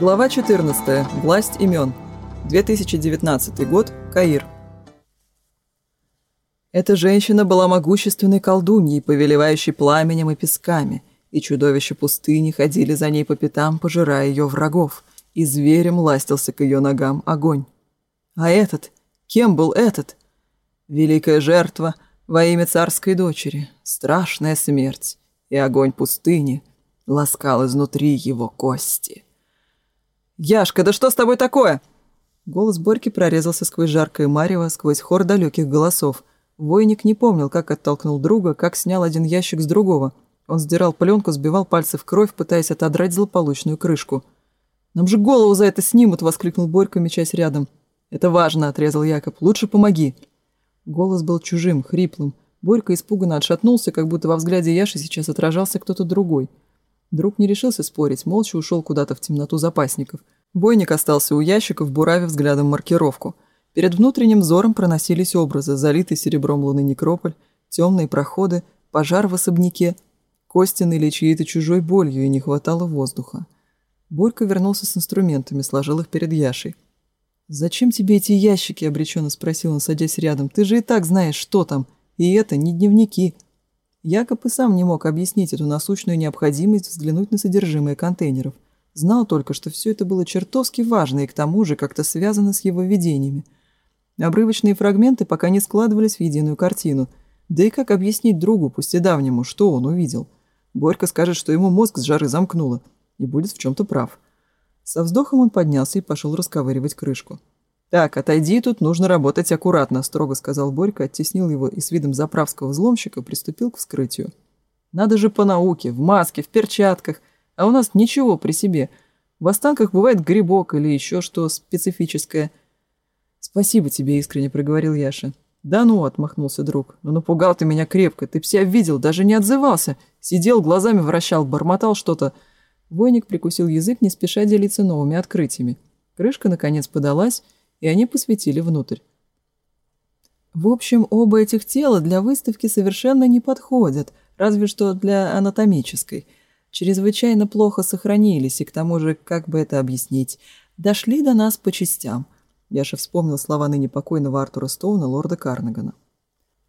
Глава 14. Власть имен. 2019 год. Каир. Эта женщина была могущественной колдуньей, повелевающей пламенем и песками, и чудовища пустыни ходили за ней по пятам, пожирая ее врагов, и зверем ластился к ее ногам огонь. А этот? Кем был этот? Великая жертва во имя царской дочери, страшная смерть, и огонь пустыни ласкал изнутри его кости. «Яшка, да что с тобой такое?» Голос Борьки прорезался сквозь жаркое марево, сквозь хор далеких голосов. Войник не помнил, как оттолкнул друга, как снял один ящик с другого. Он сдирал пленку, сбивал пальцы в кровь, пытаясь отодрать злополучную крышку. «Нам же голову за это снимут!» — воскликнул Борька, мечась рядом. «Это важно!» — отрезал Якоб. «Лучше помоги!» Голос был чужим, хриплым. Борька испуганно отшатнулся, как будто во взгляде Яши сейчас отражался кто-то другой — Друг не решился спорить, молча ушел куда-то в темноту запасников. Бойник остался у ящиков, буравив взглядом маркировку. Перед внутренним взором проносились образы, залитый серебром луны некрополь, темные проходы, пожар в особняке, Костин или чьей-то чужой болью, и не хватало воздуха. Борька вернулся с инструментами, сложил их перед Яшей. «Зачем тебе эти ящики?» – обреченно спросил он, садясь рядом. «Ты же и так знаешь, что там. И это не дневники, Якоб и сам не мог объяснить эту насущную необходимость взглянуть на содержимое контейнеров. Знал только, что все это было чертовски важно и к тому же как-то связано с его видениями. Обрывочные фрагменты пока не складывались в единую картину. Да и как объяснить другу, пусть и давнему, что он увидел? Борька скажет, что ему мозг с жары замкнуло, и будет в чем-то прав. Со вздохом он поднялся и пошел расковыривать крышку. Так, отойди, тут нужно работать аккуратно, строго сказал Борька, оттеснил его и с видом заправского взломщика приступил к вскрытию. Надо же по науке, в маске, в перчатках, а у нас ничего при себе. В останках бывает грибок или еще что специфическое. Спасибо тебе, искренне проговорил Яша. Да ну, отмахнулся друг. Ну напугал ты меня крепко, ты себя видел, даже не отзывался. Сидел, глазами вращал, бормотал что-то. Войник прикусил язык, не спеша делиться новыми открытиями. Крышка, наконец, подалась, и они посветили внутрь. В общем, оба этих тела для выставки совершенно не подходят, разве что для анатомической. Чрезвычайно плохо сохранились, и к тому же, как бы это объяснить, дошли до нас по частям. Яша вспомнил слова ныне покойного Артура Стоуна, лорда Карнагана.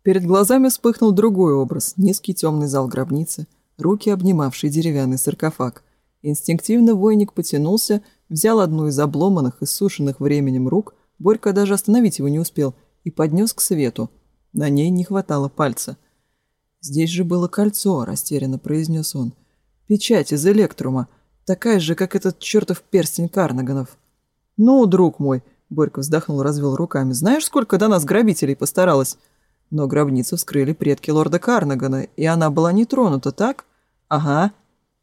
Перед глазами вспыхнул другой образ, низкий темный зал гробницы, руки, обнимавшие деревянный саркофаг. Инстинктивно войник потянулся, взял одну из обломанных и сушеных временем рук, Борька даже остановить его не успел и поднес к свету. На ней не хватало пальца. «Здесь же было кольцо», – растерянно произнес он. «Печать из электрума, такая же, как этот чертов перстень Карнаганов». «Ну, друг мой», – Борька вздохнул, развел руками, – «знаешь, сколько до нас грабителей постаралось?» Но гробницу вскрыли предки лорда Карнагана, и она была не тронута, так? Ага.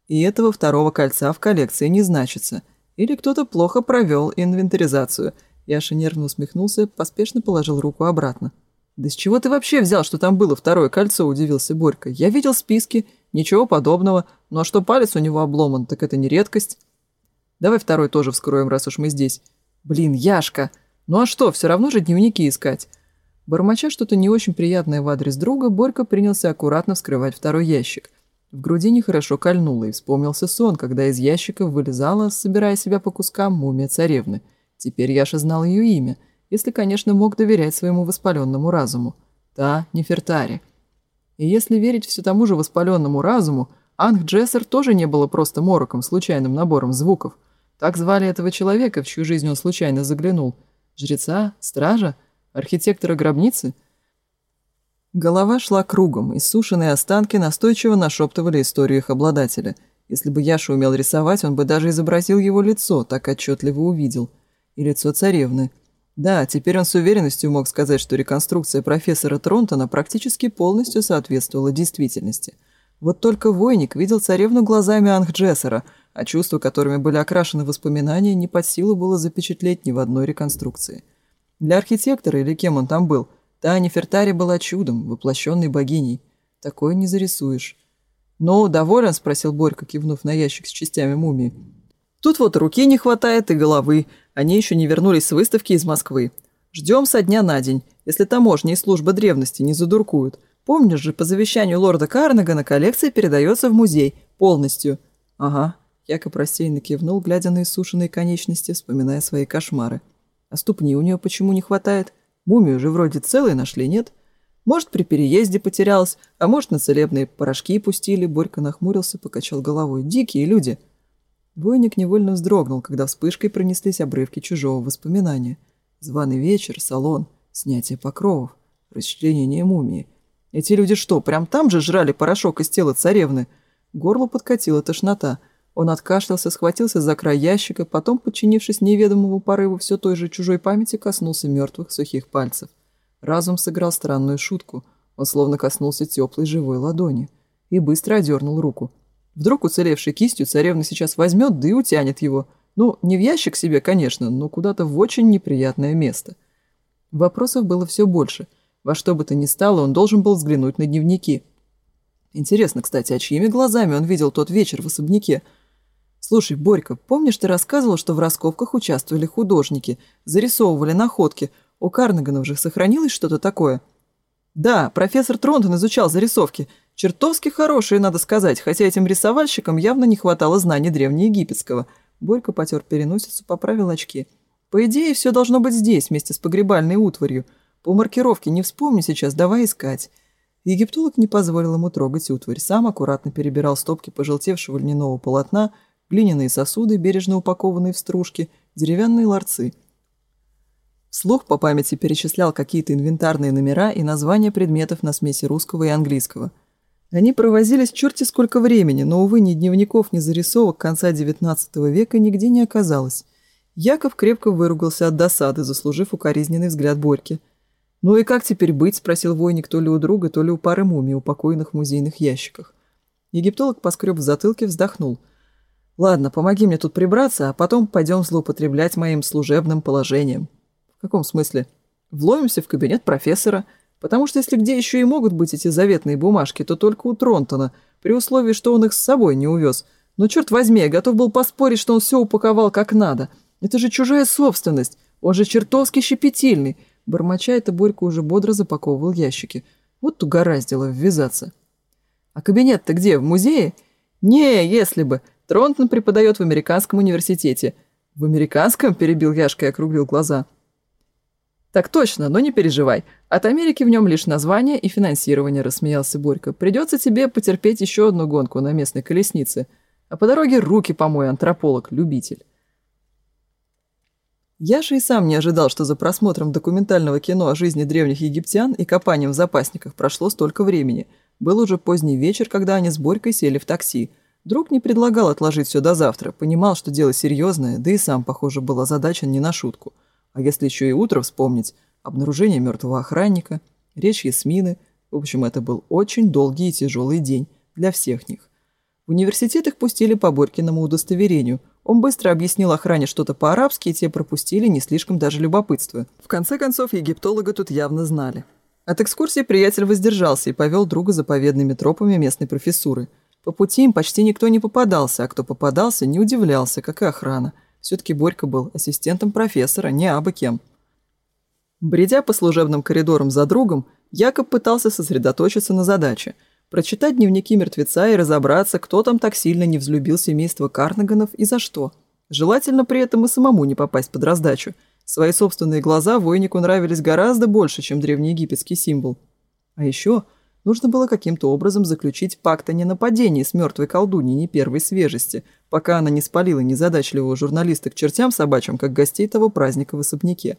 И этого второго кольца в коллекции не значится. Или кто-то плохо провел инвентаризацию – Яша нервно усмехнулся, поспешно положил руку обратно. «Да с чего ты вообще взял, что там было второе кольцо?» – удивился Борька. «Я видел списки, ничего подобного. Ну а что палец у него обломан, так это не редкость. Давай второй тоже вскроем, раз уж мы здесь. Блин, Яшка! Ну а что, все равно же дневники искать!» Бормоча что-то не очень приятное в адрес друга, Борька принялся аккуратно вскрывать второй ящик. В груди нехорошо кольнуло, и вспомнился сон, когда из ящика вылезала, собирая себя по кускам, мумия царевны – Теперь Яша знал ее имя, если, конечно, мог доверять своему воспаленному разуму. Та Нефертари. И если верить все тому же воспаленному разуму, Анг Джессер тоже не было просто мороком, случайным набором звуков. Так звали этого человека, в чью жизнь он случайно заглянул. Жреца? Стража? Архитектора гробницы? Голова шла кругом, и сушеные останки настойчиво нашептывали историю их обладателя. Если бы Яша умел рисовать, он бы даже изобразил его лицо, так отчетливо увидел – и лицо царевны. Да, теперь он с уверенностью мог сказать, что реконструкция профессора Тронтона практически полностью соответствовала действительности. Вот только Войник видел царевну глазами Анхджессера, а чувства, которыми были окрашены воспоминания, не под силу было запечатлеть ни в одной реконструкции. Для архитектора, или кем он там был, та Нефертари была чудом, воплощенной богиней. Такое не зарисуешь. Но «Ну, доволен?» – спросил Борька, кивнув на ящик с частями мумии. «Тут вот руки не хватает и головы, они еще не вернулись с выставки из Москвы. Ждем со дня на день, если таможня и служба древности не задуркуют. Помнишь же, по завещанию лорда Карнагана коллекция передается в музей. Полностью. Ага. Якоб рассеянно кивнул, глядя на иссушенные конечности, вспоминая свои кошмары. А ступни у нее почему не хватает? Мумию же вроде целой нашли, нет? Может, при переезде потерялась, а может, на целебные порошки пустили. Борька нахмурился, покачал головой. Дикие люди. Бойник невольно вздрогнул, когда вспышкой пронеслись обрывки чужого воспоминания. Званый вечер, салон, снятие покровов, расчленение мумии. Эти люди что, прям там же жрали порошок из тела царевны? Горло подкатила тошнота. Он откашлялся, схватился за край ящика, потом, подчинившись неведомому порыву все той же чужой памяти, коснулся мертвых сухих пальцев. Разум сыграл странную шутку. Он словно коснулся теплой живой ладони и быстро одернул руку – Вдруг уцелевшей кистью царевна сейчас возьмет, да и утянет его. Ну, не в ящик себе, конечно, но куда-то в очень неприятное место. Вопросов было все больше. Во что бы то ни стало, он должен был взглянуть на дневники. Интересно, кстати, а чьими глазами он видел тот вечер в особняке? «Слушай, Борька, помнишь, ты рассказывал, что в раскопках участвовали художники, зарисовывали находки? У Карнаганов уже сохранилось что-то такое?» «Да, профессор Тронтон изучал зарисовки», Чертовски хорошие, надо сказать, хотя этим рисовальщикам явно не хватало знаний древнеегипетского. Борька потер переносицу, поправил очки. По идее, все должно быть здесь, вместе с погребальной утварью. По маркировке не вспомню сейчас, давай искать. Египтолог не позволил ему трогать утварь. Сам аккуратно перебирал стопки пожелтевшего льняного полотна, глиняные сосуды, бережно упакованные в стружки, деревянные ларцы. Слух по памяти перечислял какие-то инвентарные номера и названия предметов на смеси русского и английского – они провозились черти сколько времени, но, увы, ни дневников, ни зарисовок конца XIX века нигде не оказалось. Яков крепко выругался от досады, заслужив укоризненный взгляд Борьки. «Ну и как теперь быть?» – спросил войник то ли у друга, то ли у пары мумий, упокоенных в музейных ящиках. Египтолог поскреб в затылке, вздохнул. «Ладно, помоги мне тут прибраться, а потом пойдем злоупотреблять моим служебным положением». «В каком смысле?» «Вломимся в кабинет профессора» потому что если где еще и могут быть эти заветные бумажки, то только у Тронтона, при условии, что он их с собой не увез. Но, черт возьми, я готов был поспорить, что он все упаковал как надо. Это же чужая собственность, он же чертовски щепетильный. Бормоча это, Борька уже бодро запаковывал ящики. Вот угораздило ввязаться. «А кабинет-то где, в музее?» «Не, если бы. Тронтон преподает в американском университете». «В американском?» – перебил Яшка и округлил глаза. Так точно, но не переживай. От Америки в нем лишь название и финансирование, рассмеялся Борька. Придется тебе потерпеть еще одну гонку на местной колеснице. А по дороге руки помой, антрополог, любитель. Я же и сам не ожидал, что за просмотром документального кино о жизни древних египтян и копанием в запасниках прошло столько времени. Был уже поздний вечер, когда они с Борькой сели в такси. Друг не предлагал отложить все до завтра, понимал, что дело серьезное, да и сам, похоже, был озадачен не на шутку – а если еще и утро вспомнить, обнаружение мертвого охранника, речь Ясмины, в общем, это был очень долгий и тяжелый день для всех них. В университет их пустили по Борькиному удостоверению. Он быстро объяснил охране что-то по-арабски, и те пропустили, не слишком даже любопытствуя. В конце концов, египтолога тут явно знали. От экскурсии приятель воздержался и повел друга заповедными тропами местной профессуры. По пути им почти никто не попадался, а кто попадался, не удивлялся, как и охрана – все-таки Борька был ассистентом профессора, не абы кем. Бредя по служебным коридорам за другом, Якоб пытался сосредоточиться на задаче – прочитать дневники мертвеца и разобраться, кто там так сильно не взлюбил семейство Карнаганов и за что. Желательно при этом и самому не попасть под раздачу. Свои собственные глаза войнику нравились гораздо больше, чем древнеегипетский символ. А еще Нужно было каким-то образом заключить пакт о ненападении с мертвой колдуньей не первой свежести, пока она не спалила незадачливого журналиста к чертям собачьим, как гостей того праздника в особняке.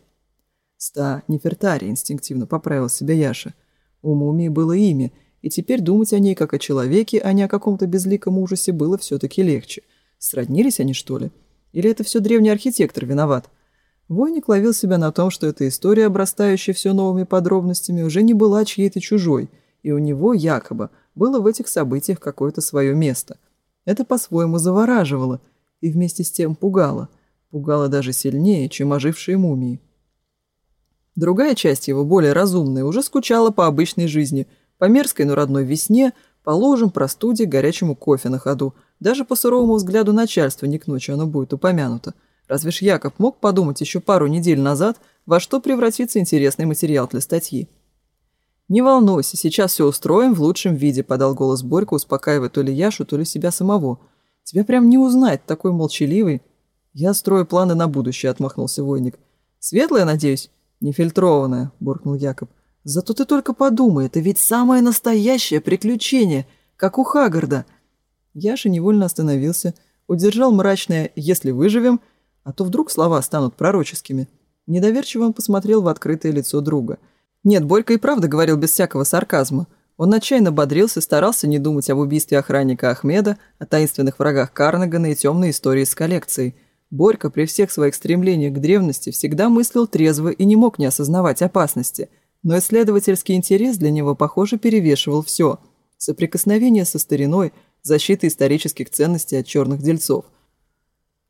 «Ста, Нефертари», — инстинктивно поправил себя Яша. У мумии было имя, и теперь думать о ней как о человеке, а не о каком-то безликом ужасе, было все-таки легче. Сроднились они, что ли? Или это все древний архитектор виноват? Войник ловил себя на том, что эта история, обрастающая все новыми подробностями, уже не была чьей-то чужой — и у него якобы было в этих событиях какое-то свое место. Это по-своему завораживало и вместе с тем пугало. Пугало даже сильнее, чем ожившие мумии. Другая часть его, более разумная, уже скучала по обычной жизни, по мерзкой, но родной весне, по ложам, простуде, горячему кофе на ходу. Даже по суровому взгляду начальства не к ночи оно будет упомянуто. Разве ж Яков мог подумать еще пару недель назад, во что превратится интересный материал для статьи? «Не волнуйся, сейчас все устроим в лучшем виде», – подал голос Борька, успокаивая то ли Яшу, то ли себя самого. «Тебя прям не узнать, такой молчаливый». «Я строю планы на будущее», – отмахнулся Войник. «Светлая, надеюсь?» «Нефильтрованная», – буркнул Якоб. «Зато ты только подумай, это ведь самое настоящее приключение, как у Хагарда». Яша невольно остановился, удержал мрачное «если выживем», а то вдруг слова станут пророческими. Недоверчиво он посмотрел в открытое лицо друга – нет, Борька и правда говорил без всякого сарказма. Он отчаянно бодрился, старался не думать об убийстве охранника Ахмеда, о таинственных врагах Карнагана и темной истории с коллекцией. Борька при всех своих стремлениях к древности всегда мыслил трезво и не мог не осознавать опасности. Но исследовательский интерес для него, похоже, перевешивал все. Соприкосновение со стариной, защита исторических ценностей от черных дельцов.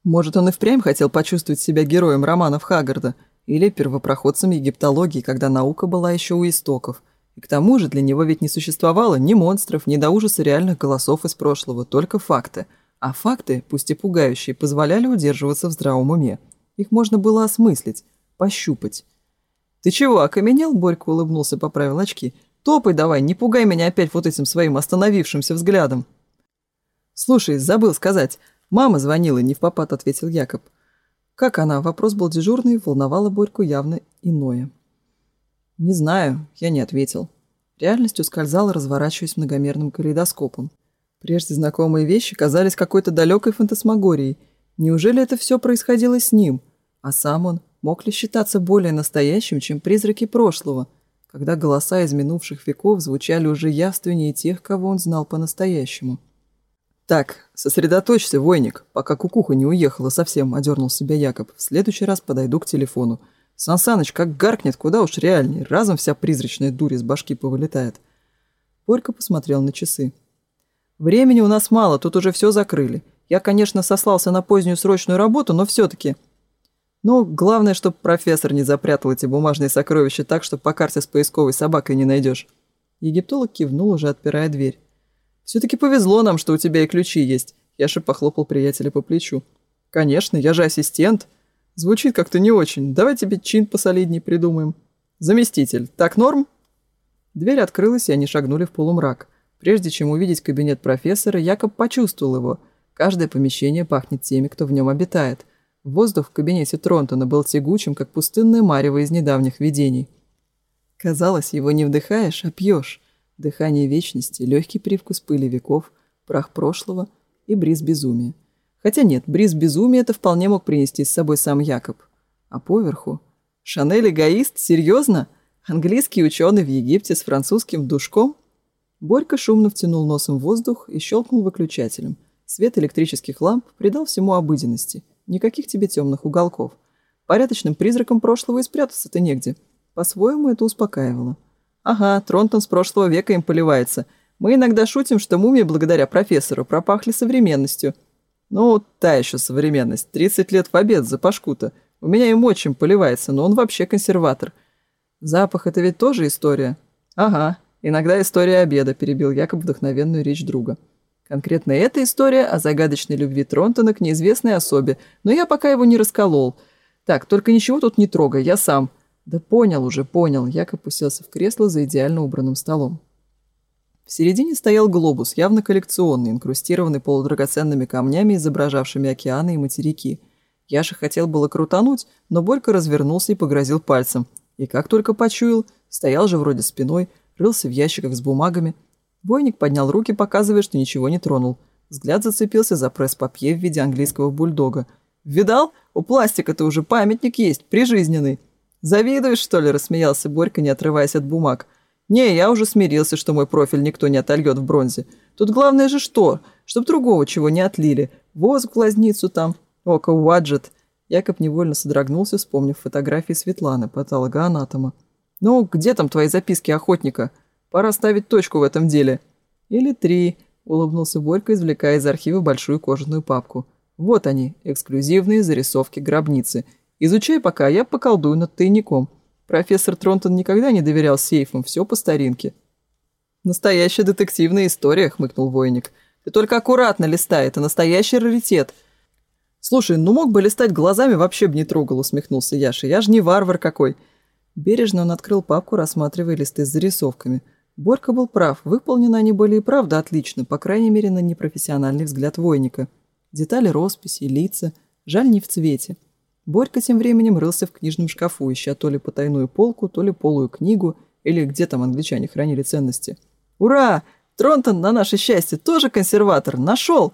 Может, он и впрямь хотел почувствовать себя героем романов Хаггарда – или первопроходцами египтологии, когда наука была еще у истоков. И к тому же для него ведь не существовало ни монстров, ни до ужаса реальных голосов из прошлого, только факты. А факты, пусть и пугающие, позволяли удерживаться в здравом уме. Их можно было осмыслить, пощупать. «Ты чего, окаменел?» – Борька улыбнулся, поправил очки. «Топай давай, не пугай меня опять вот этим своим остановившимся взглядом». «Слушай, забыл сказать. Мама звонила, не в попад», – ответил Якоб. – как она? Вопрос был дежурный, волновало Борьку явно иное. «Не знаю», — я не ответил. Реальность ускользала, разворачиваясь многомерным калейдоскопом. Прежде знакомые вещи казались какой-то далекой фантасмагорией. Неужели это все происходило с ним? А сам он мог ли считаться более настоящим, чем призраки прошлого, когда голоса из минувших веков звучали уже явственнее тех, кого он знал по-настоящему? Так, сосредоточься, войник, пока кукуха не уехала совсем, одернул себя Якоб. В следующий раз подойду к телефону. Сансаныч как гаркнет, куда уж реальней. Разом вся призрачная дурь из башки повылетает. Борька посмотрел на часы. Времени у нас мало, тут уже все закрыли. Я, конечно, сослался на позднюю срочную работу, но все-таки... Ну, главное, чтобы профессор не запрятал эти бумажные сокровища так, что по карте с поисковой собакой не найдешь. Египтолог кивнул, уже отпирая дверь. «Все-таки повезло нам, что у тебя и ключи есть», – Яша похлопал приятеля по плечу. «Конечно, я же ассистент». «Звучит как-то не очень. Давай тебе чин посолидней придумаем». «Заместитель. Так норм?» Дверь открылась, и они шагнули в полумрак. Прежде чем увидеть кабинет профессора, Якоб почувствовал его. Каждое помещение пахнет теми, кто в нем обитает. Воздух в кабинете Тронтона был тягучим, как пустынное марево из недавних видений. Казалось, его не вдыхаешь, а пьешь. Дыхание вечности, легкий привкус пыли веков, прах прошлого и бриз безумия. Хотя нет, бриз безумия это вполне мог принести с собой сам Якоб. А поверху... Шанель эгоист? Серьезно? Английский ученый в Египте с французским душком? Борька шумно втянул носом воздух и щелкнул выключателем. Свет электрических ламп придал всему обыденности. Никаких тебе темных уголков. Порядочным призраком прошлого и спрятаться-то негде. По-своему это успокаивало. Ага, Тронтон с прошлого века им поливается. Мы иногда шутим, что мумии благодаря профессору пропахли современностью. Ну, та еще современность. 30 лет в обед за пашку-то. У меня им очень поливается, но он вообще консерватор. Запах – это ведь тоже история? Ага, иногда история обеда, перебил якобы вдохновенную речь друга. Конкретно эта история о загадочной любви Тронтона к неизвестной особе, но я пока его не расколол. Так, только ничего тут не трогай, я сам – да понял уже, понял. Якоб уселся в кресло за идеально убранным столом. В середине стоял глобус, явно коллекционный, инкрустированный полудрагоценными камнями, изображавшими океаны и материки. Яша хотел было крутануть, но Борька развернулся и погрозил пальцем. И как только почуял, стоял же вроде спиной, рылся в ящиках с бумагами. Бойник поднял руки, показывая, что ничего не тронул. Взгляд зацепился за пресс-папье в виде английского бульдога. «Видал? У пластика-то уже памятник есть, прижизненный!» Завидуешь, что ли?» – рассмеялся Борька, не отрываясь от бумаг. «Не, я уже смирился, что мой профиль никто не отольет в бронзе. Тут главное же что? Чтоб другого чего не отлили. Воск в глазницу там. Око уаджет». Якоб невольно содрогнулся, вспомнив фотографии Светланы, патологоанатома. «Ну, где там твои записки охотника? Пора ставить точку в этом деле». «Или три», – улыбнулся Борька, извлекая из архива большую кожаную папку. «Вот они, эксклюзивные зарисовки гробницы – Изучай пока, я поколдую над тайником. Профессор Тронтон никогда не доверял сейфам, все по старинке». «Настоящая детективная история», — хмыкнул Войник. «Ты только аккуратно листай, это настоящий раритет». «Слушай, ну мог бы листать глазами, вообще бы не трогал», — усмехнулся Яша. «Я же не варвар какой». Бережно он открыл папку, рассматривая листы с зарисовками. Борька был прав, выполнены они были и правда отлично, по крайней мере, на непрофессиональный взгляд Войника. Детали росписи, лица, жаль, не в цвете. Борька тем временем рылся в книжном шкафу, ища то ли потайную полку, то ли полую книгу, или где там англичане хранили ценности. «Ура! Тронтон, на наше счастье, тоже консерватор! Нашел!»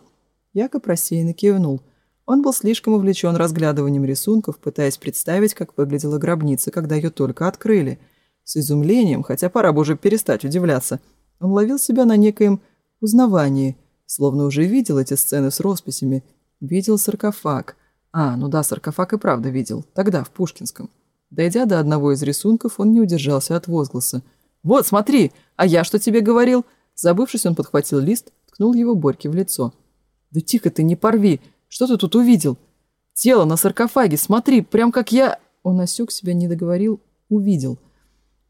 Якоб рассеянно кивнул. Он был слишком увлечен разглядыванием рисунков, пытаясь представить, как выглядела гробница, когда ее только открыли. С изумлением, хотя пора бы уже перестать удивляться, он ловил себя на некоем узнавании, словно уже видел эти сцены с росписями, видел саркофаг – а, ну да, саркофаг и правда видел. Тогда, в Пушкинском. Дойдя до одного из рисунков, он не удержался от возгласа. «Вот, смотри! А я что тебе говорил?» Забывшись, он подхватил лист, ткнул его Борьке в лицо. «Да тихо ты, не порви! Что ты тут увидел? Тело на саркофаге, смотри, прям как я...» Он осек себя, не договорил, увидел.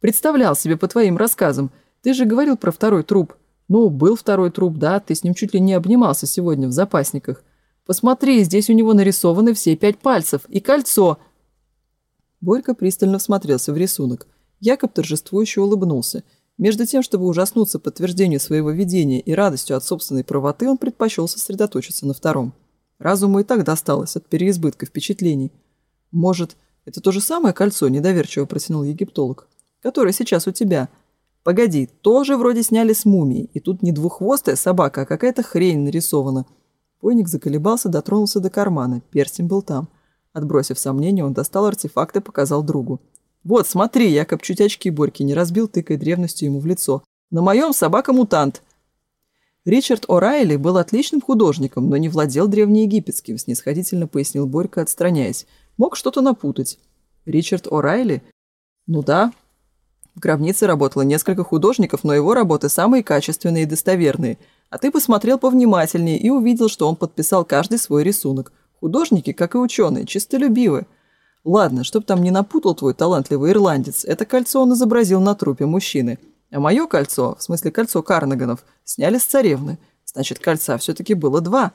«Представлял себе по твоим рассказам. Ты же говорил про второй труп. Ну, был второй труп, да, ты с ним чуть ли не обнимался сегодня в запасниках». Посмотри, здесь у него нарисованы все пять пальцев и кольцо. Борька пристально всмотрелся в рисунок. Якоб торжествующе улыбнулся. Между тем, чтобы ужаснуться подтверждению своего видения и радостью от собственной правоты, он предпочел сосредоточиться на втором. Разуму и так досталось от переизбытка впечатлений. «Может, это то же самое кольцо?» – недоверчиво протянул египтолог. «Которое сейчас у тебя?» «Погоди, тоже вроде сняли с мумии, и тут не двухвостая собака, а какая-то хрень нарисована». Войник заколебался, дотронулся до кармана. Перстень был там. Отбросив сомнения, он достал артефакт и показал другу. «Вот, смотри, Якоб чуть очки Борьки не разбил, тыкая древностью ему в лицо. На моем собака-мутант!» Ричард О'Райли был отличным художником, но не владел древнеегипетским, снисходительно пояснил Борька, отстраняясь. Мог что-то напутать. Ричард О'Райли? Ну да. В гробнице работало несколько художников, но его работы самые качественные и достоверные – а ты посмотрел повнимательнее и увидел, что он подписал каждый свой рисунок. Художники, как и ученые, чистолюбивы. Ладно, чтоб там не напутал твой талантливый ирландец, это кольцо он изобразил на трупе мужчины. А мое кольцо, в смысле кольцо Карнаганов, сняли с царевны. Значит, кольца все-таки было два.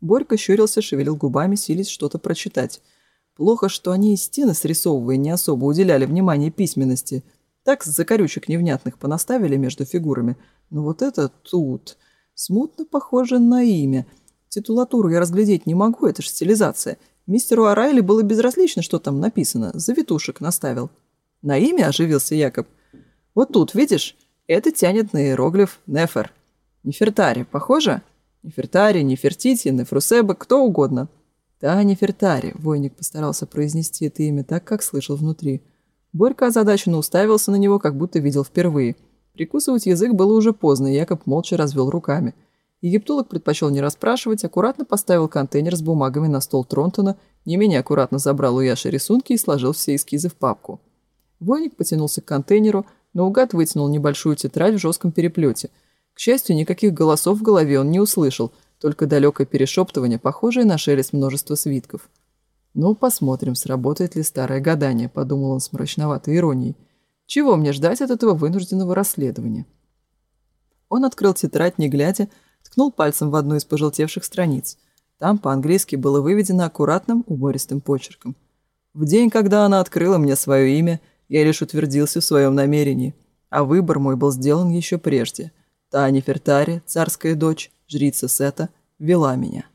Борька щурился, шевелил губами, сились что-то прочитать. Плохо, что они и стены срисовывая не особо уделяли внимания письменности. Так с закорючек невнятных понаставили между фигурами. Но ну вот это тут смутно похоже на имя. Титулатуру я разглядеть не могу, это же стилизация. Мистеру Арайли было безразлично, что там написано. Завитушек наставил. На имя оживился Якоб. Вот тут, видишь, это тянет на иероглиф Нефер. Нефертари, похоже? Нефертари, Нефертити, Нефрусеба, кто угодно. Да, Нефертари, войник постарался произнести это имя так, как слышал внутри. Борька озадаченно уставился на него, как будто видел впервые – Прикусывать язык было уже поздно, и Якоб молча развел руками. Египтолог предпочел не расспрашивать, аккуратно поставил контейнер с бумагами на стол Тронтона, не менее аккуратно забрал у Яши рисунки и сложил все эскизы в папку. Войник потянулся к контейнеру, но угад вытянул небольшую тетрадь в жестком переплете. К счастью, никаких голосов в голове он не услышал, только далекое перешептывание, похожее на шелест множества свитков. «Ну, посмотрим, сработает ли старое гадание», — подумал он с мрачноватой иронией. Чего мне ждать от этого вынужденного расследования? Он открыл тетрадь, не глядя, ткнул пальцем в одну из пожелтевших страниц. Там по-английски было выведено аккуратным, убористым почерком. В день, когда она открыла мне свое имя, я лишь утвердился в своем намерении, а выбор мой был сделан еще прежде. Та Нефертари, царская дочь, жрица Сета, вела меня.